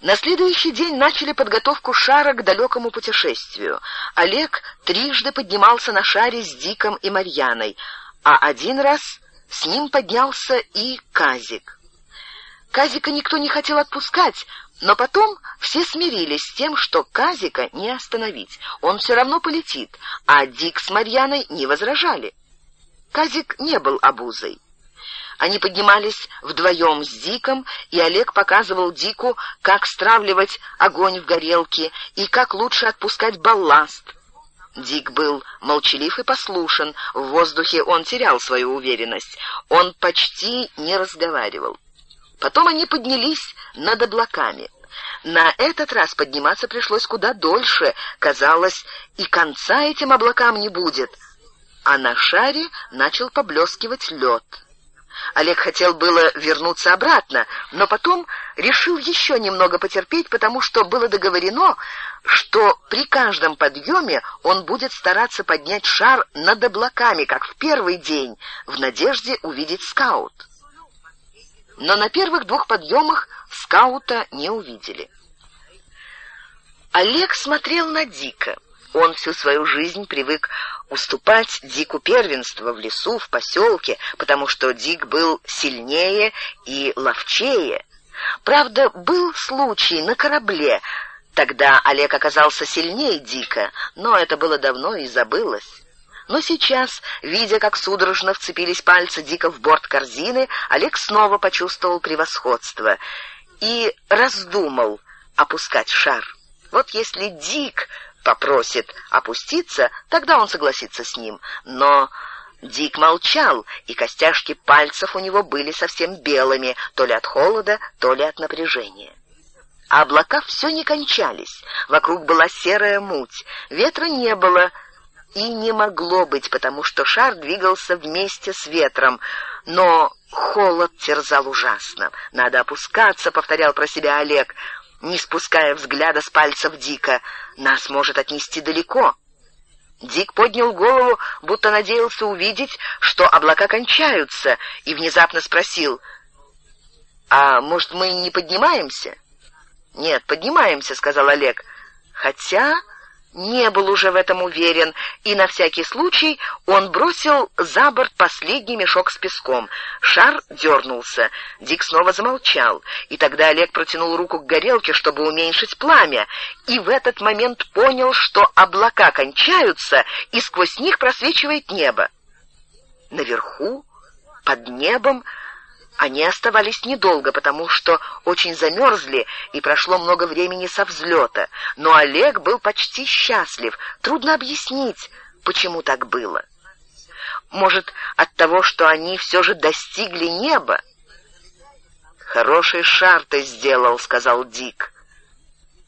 На следующий день начали подготовку шара к далекому путешествию. Олег трижды поднимался на шаре с Диком и Марьяной, а один раз с ним поднялся и Казик. Казика никто не хотел отпускать, но потом все смирились с тем, что Казика не остановить. Он все равно полетит, а Дик с Марьяной не возражали. Казик не был обузой. Они поднимались вдвоем с Диком, и Олег показывал Дику, как стравливать огонь в горелке и как лучше отпускать балласт. Дик был молчалив и послушен, в воздухе он терял свою уверенность, он почти не разговаривал. Потом они поднялись над облаками. На этот раз подниматься пришлось куда дольше, казалось, и конца этим облакам не будет, а на шаре начал поблескивать лед. Олег хотел было вернуться обратно, но потом решил еще немного потерпеть, потому что было договорено, что при каждом подъеме он будет стараться поднять шар над облаками, как в первый день, в надежде увидеть скаут. Но на первых двух подъемах скаута не увидели. Олег смотрел на Дика. Он всю свою жизнь привык уступать Дику первенство в лесу, в поселке, потому что Дик был сильнее и ловчее. Правда, был случай на корабле. Тогда Олег оказался сильнее Дика, но это было давно и забылось. Но сейчас, видя, как судорожно вцепились пальцы Дика в борт корзины, Олег снова почувствовал превосходство и раздумал опускать шар. Вот если Дик попросит опуститься, тогда он согласится с ним. Но Дик молчал, и костяшки пальцев у него были совсем белыми, то ли от холода, то ли от напряжения. А облака все не кончались. Вокруг была серая муть. Ветра не было и не могло быть, потому что шар двигался вместе с ветром. Но холод терзал ужасно. «Надо опускаться», — повторял про себя Олег не спуская взгляда с пальцев Дика. «Нас может отнести далеко». Дик поднял голову, будто надеялся увидеть, что облака кончаются, и внезапно спросил, «А может, мы не поднимаемся?» «Нет, поднимаемся», — сказал Олег. «Хотя не был уже в этом уверен, и на всякий случай он бросил за борт последний мешок с песком. Шар дернулся. Дик снова замолчал, и тогда Олег протянул руку к горелке, чтобы уменьшить пламя, и в этот момент понял, что облака кончаются, и сквозь них просвечивает небо. Наверху, под небом, они оставались недолго, потому что очень замерзли, и прошло много времени со взлета. Но Олег был почти счастлив. Трудно объяснить, почему так было. Может, от того, что они все же достигли неба? «Хороший шар ты сделал», — сказал Дик.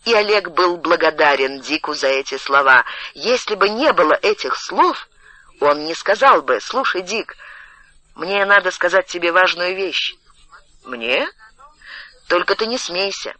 И Олег был благодарен Дику за эти слова. Если бы не было этих слов, он не сказал бы, «Слушай, Дик, мне надо сказать тебе важную вещь. Мне? Только ты не смейся.